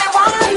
I wanna